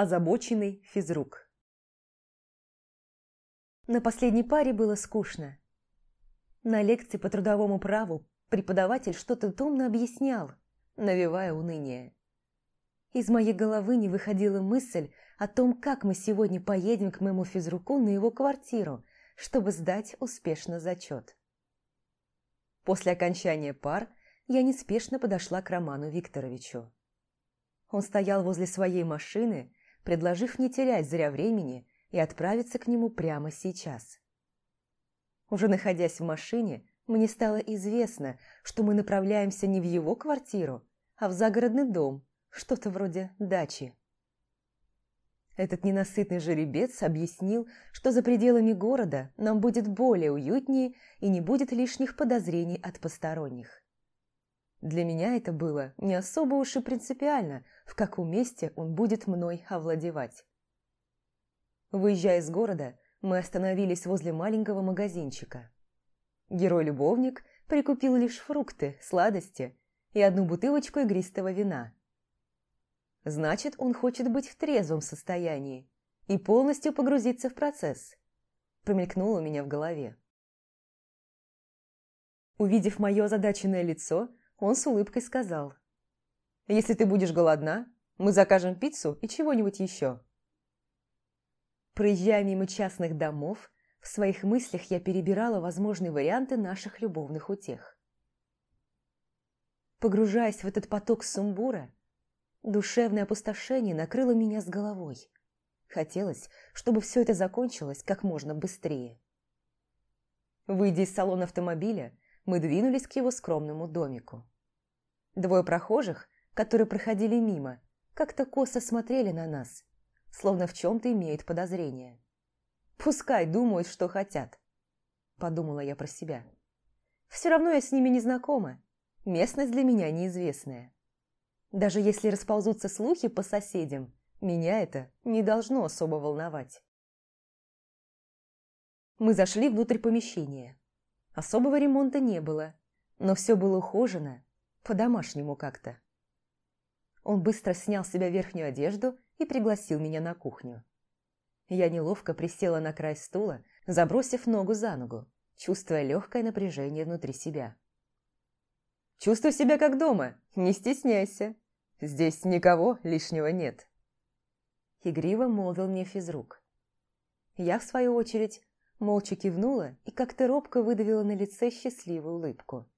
Озабоченный физрук. На последней паре было скучно. На лекции по трудовому праву преподаватель что-то томно объяснял, навевая уныние. Из моей головы не выходила мысль о том, как мы сегодня поедем к моему физруку на его квартиру, чтобы сдать успешно зачет. После окончания пар я неспешно подошла к Роману Викторовичу. Он стоял возле своей машины, предложив не терять зря времени и отправиться к нему прямо сейчас. Уже находясь в машине, мне стало известно, что мы направляемся не в его квартиру, а в загородный дом, что-то вроде дачи. Этот ненасытный жеребец объяснил, что за пределами города нам будет более уютнее и не будет лишних подозрений от посторонних. Для меня это было не особо уж и принципиально, в каком месте он будет мной овладевать. Выезжая из города, мы остановились возле маленького магазинчика. Герой-любовник прикупил лишь фрукты, сладости и одну бутылочку игристого вина. Значит, он хочет быть в трезвом состоянии и полностью погрузиться в процесс. Промелькнуло у меня в голове. Увидев мое озадаченное лицо, он с улыбкой сказал. «Если ты будешь голодна, мы закажем пиццу и чего-нибудь еще». Проезжая мимо частных домов, в своих мыслях я перебирала возможные варианты наших любовных утех. Погружаясь в этот поток сумбура, душевное опустошение накрыло меня с головой. Хотелось, чтобы все это закончилось как можно быстрее. Выйдя из салона автомобиля, мы двинулись к его скромному домику. Двое прохожих, которые проходили мимо, как-то косо смотрели на нас, словно в чем-то имеют подозрение. «Пускай думают, что хотят», – подумала я про себя. «Все равно я с ними не знакома, местность для меня неизвестная. Даже если расползутся слухи по соседям, меня это не должно особо волновать». Мы зашли внутрь помещения. Особого ремонта не было, но все было ухожено, по-домашнему как-то. Он быстро снял с себя верхнюю одежду и пригласил меня на кухню. Я неловко присела на край стула, забросив ногу за ногу, чувствуя легкое напряжение внутри себя. «Чувствуй себя как дома, не стесняйся. Здесь никого лишнего нет». Игриво молвил мне физрук. Я, в свою очередь, молча кивнула и как-то робко выдавила на лице счастливую улыбку.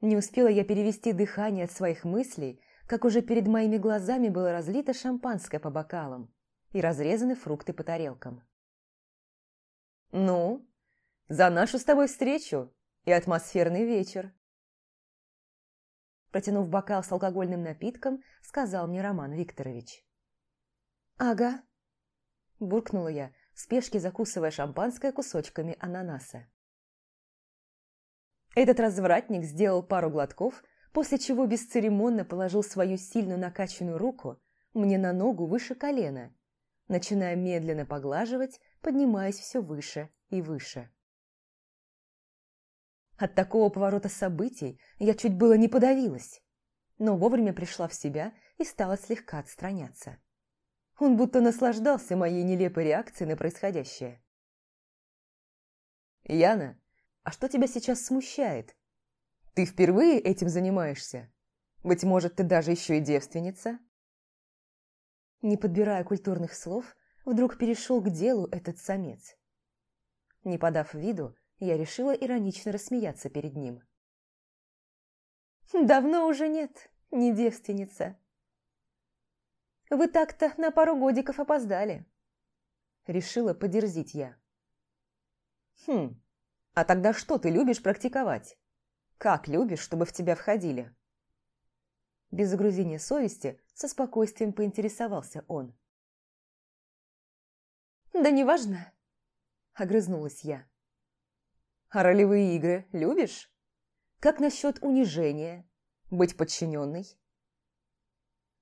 Не успела я перевести дыхание от своих мыслей, как уже перед моими глазами было разлито шампанское по бокалам и разрезаны фрукты по тарелкам. «Ну, за нашу с тобой встречу и атмосферный вечер!» Протянув бокал с алкогольным напитком, сказал мне Роман Викторович. «Ага», – буркнула я, в спешке закусывая шампанское кусочками ананаса. Этот развратник сделал пару глотков, после чего бесцеремонно положил свою сильно накачанную руку мне на ногу выше колена, начиная медленно поглаживать, поднимаясь все выше и выше. От такого поворота событий я чуть было не подавилась, но вовремя пришла в себя и стала слегка отстраняться. Он будто наслаждался моей нелепой реакцией на происходящее. «Яна, а что тебя сейчас смущает? Ты впервые этим занимаешься? Быть может, ты даже еще и девственница?» Не подбирая культурных слов, вдруг перешел к делу этот самец. Не подав виду, я решила иронично рассмеяться перед ним. «Давно уже нет, не девственница», вы так-то на пару годиков опоздали. Решила подерзить я. Хм, а тогда что ты любишь практиковать? Как любишь, чтобы в тебя входили? Без загрузения совести со спокойствием поинтересовался он. «Да неважно», – огрызнулась я. «А ролевые игры любишь? Как насчет унижения? Быть подчиненной?»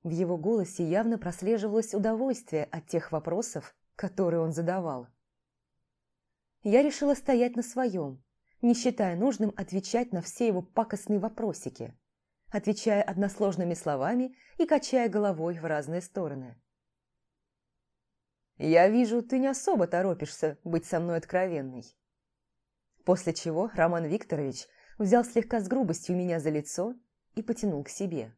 В его голосе явно прослеживалось удовольствие от тех вопросов, которые он задавал. Я решила стоять на своем, не считая нужным отвечать на все его пакостные вопросики. отвечая односложными словами и качая головой в разные стороны. «Я вижу, ты не особо торопишься быть со мной откровенной». После чего Роман Викторович взял слегка с грубостью меня за лицо и потянул к себе.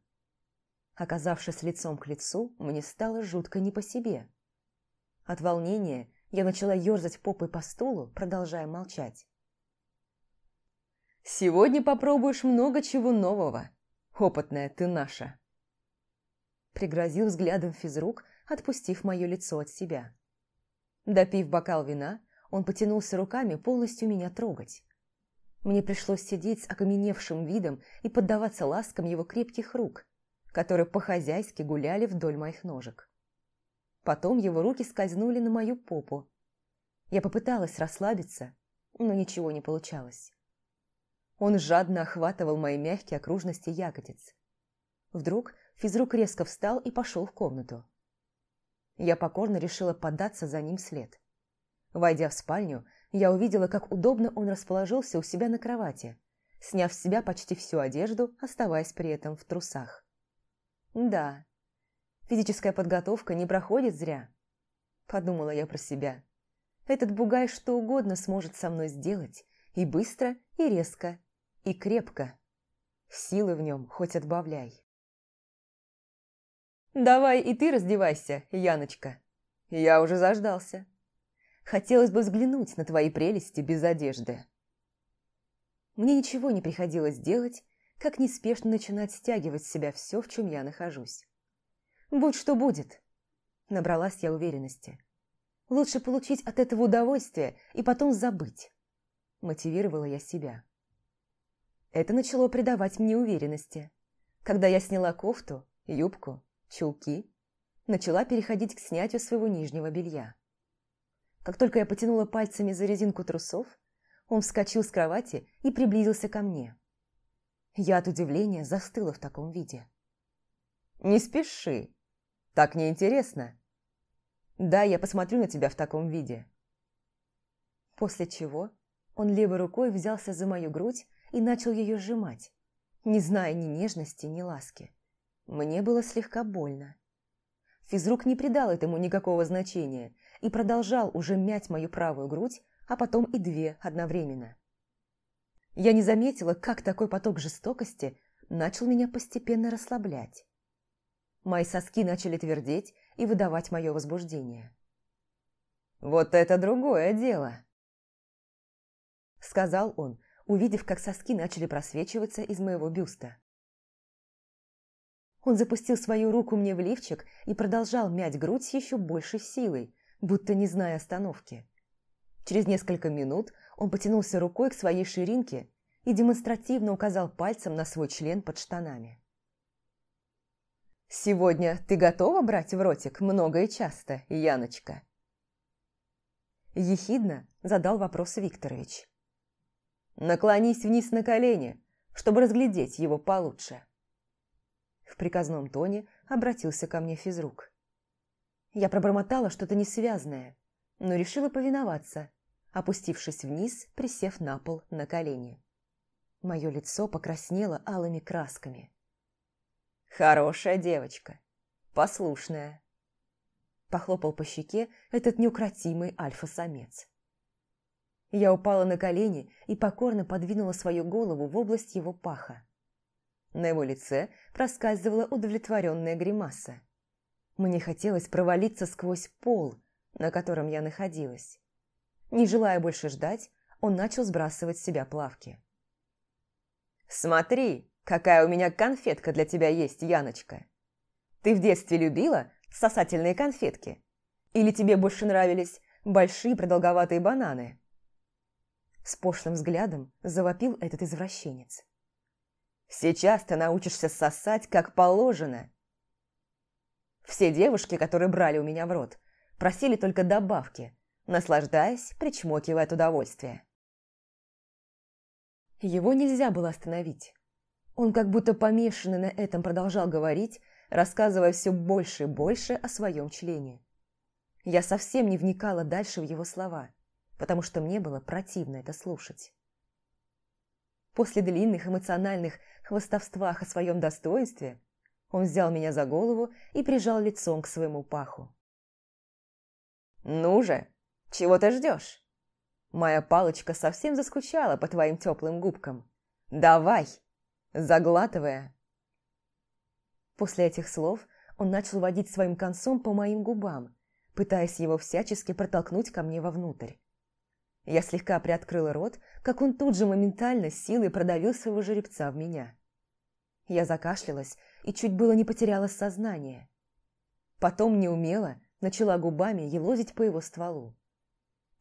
Оказавшись лицом к лицу, мне стало жутко не по себе. От волнения я начала ерзать попой по стулу, продолжая молчать. «Сегодня попробуешь много чего нового, опытная ты наша!» Пригрозил взглядом физрук, отпустив мое лицо от себя. Допив бокал вина, он потянулся руками полностью меня трогать. Мне пришлось сидеть с окаменевшим видом и поддаваться ласкам его крепких рук, которые по-хозяйски гуляли вдоль моих ножек. Потом его руки скользнули на мою попу. Я попыталась расслабиться, но ничего не получалось. Он жадно охватывал мои мягкие окружности ягодиц. Вдруг физрук резко встал и пошел в комнату. Я покорно решила податься за ним след. Войдя в спальню, я увидела, как удобно он расположился у себя на кровати, сняв с себя почти всю одежду, оставаясь при этом в трусах. Да, физическая подготовка не проходит зря, подумала я про себя. Этот бугай что угодно сможет со мной сделать, и быстро, и резко, и крепко. Силы в нем хоть отбавляй. «Давай и ты раздевайся, Яночка. Я уже заждался». Хотелось бы взглянуть на твои прелести без одежды. Мне ничего не приходилось делать, как неспешно начинать стягивать с себя все, в чем я нахожусь. Будь что будет, набралась я уверенности. Лучше получить от этого удовольствие и потом забыть. Мотивировала я себя. Это начало придавать мне уверенности. Когда я сняла кофту, юбку, чулки, начала переходить к снятию своего нижнего белья. Как только я потянула пальцами за резинку трусов, он вскочил с кровати и приблизился ко мне. Я от удивления застыла в таком виде. «Не спеши. Так неинтересно. Да, я посмотрю на тебя в таком виде». После чего он левой рукой взялся за мою грудь и начал ее сжимать, не зная ни нежности, ни ласки. Мне было слегка больно. Физрук не придал этому никакого значения и продолжал уже мять мою правую грудь, а потом и две одновременно. Я не заметила, как такой поток жестокости начал меня постепенно расслаблять. Мои соски начали твердеть и выдавать мое возбуждение. «Вот это другое дело!» Сказал он, увидев, как соски начали просвечиваться из моего бюста. Он запустил свою руку мне в лифчик и продолжал мять грудь еще большей силой, будто не зная остановки. Через несколько минут он потянулся рукой к своей ширинке и демонстративно указал пальцем на свой член под штанами. «Сегодня ты готова брать в ротик много и часто, Яночка?» Ехидно задал вопрос Викторович. «Наклонись вниз на колени, чтобы разглядеть его получше». В приказном тоне обратился ко мне физрук. Я пробормотала что-то несвязное, но решила повиноваться, опустившись вниз, присев на пол на колени. Мое лицо покраснело алыми красками. «Хорошая девочка, послушная», – похлопал по щеке этот неукротимый альфа-самец. Я упала на колени и покорно подвинула свою голову в область его паха. На его лице проскальзывала удовлетворенная гримаса. Мне хотелось провалиться сквозь пол, на котором я находилась. Не желая больше ждать, он начал сбрасывать с себя плавки. «Смотри, какая у меня конфетка для тебя есть, Яночка! Ты в детстве любила сосательные конфетки? Или тебе больше нравились большие продолговатые бананы?» С пошлым взглядом завопил этот извращенец. Сейчас ты научишься сосать как положено. Все девушки, которые брали у меня в рот, просили только добавки, наслаждаясь, причмокивая от удовольствия. Его нельзя было остановить. Он как будто помешанный на этом продолжал говорить, рассказывая все больше и больше о своем члене. Я совсем не вникала дальше в его слова, потому что мне было противно это слушать. После длинных эмоциональных хвостовствах о своем достоинстве он взял меня за голову и прижал лицом к своему паху. «Ну же, чего ты ждешь? Моя палочка совсем заскучала по твоим теплым губкам. Давай, заглатывая!» После этих слов он начал водить своим концом по моим губам, пытаясь его всячески протолкнуть ко мне вовнутрь. Я слегка приоткрыла рот, как он тут же моментально силой продавил своего жеребца в меня. Я закашлялась и чуть было не потеряла сознание. Потом неумело начала губами елозить по его стволу.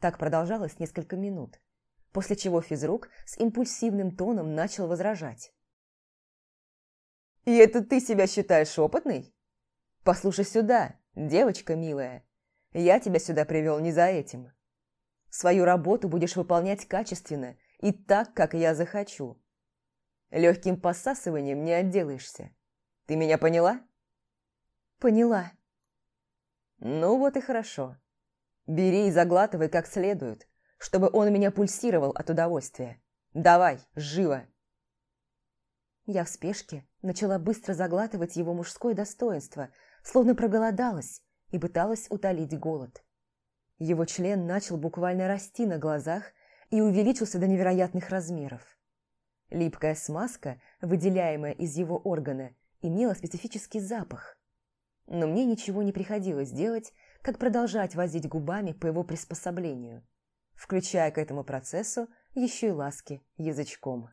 Так продолжалось несколько минут, после чего физрук с импульсивным тоном начал возражать. «И это ты себя считаешь опытной? Послушай сюда, девочка милая, я тебя сюда привел не за этим». Свою работу будешь выполнять качественно и так, как я захочу. Легким посасыванием не отделаешься. Ты меня поняла? Поняла. Ну вот и хорошо. Бери и заглатывай как следует, чтобы он меня пульсировал от удовольствия. Давай, живо. Я в спешке начала быстро заглатывать его мужское достоинство, словно проголодалась и пыталась утолить голод. Его член начал буквально расти на глазах и увеличился до невероятных размеров. Липкая смазка, выделяемая из его органа, имела специфический запах. Но мне ничего не приходилось делать, как продолжать возить губами по его приспособлению, включая к этому процессу еще и ласки язычком.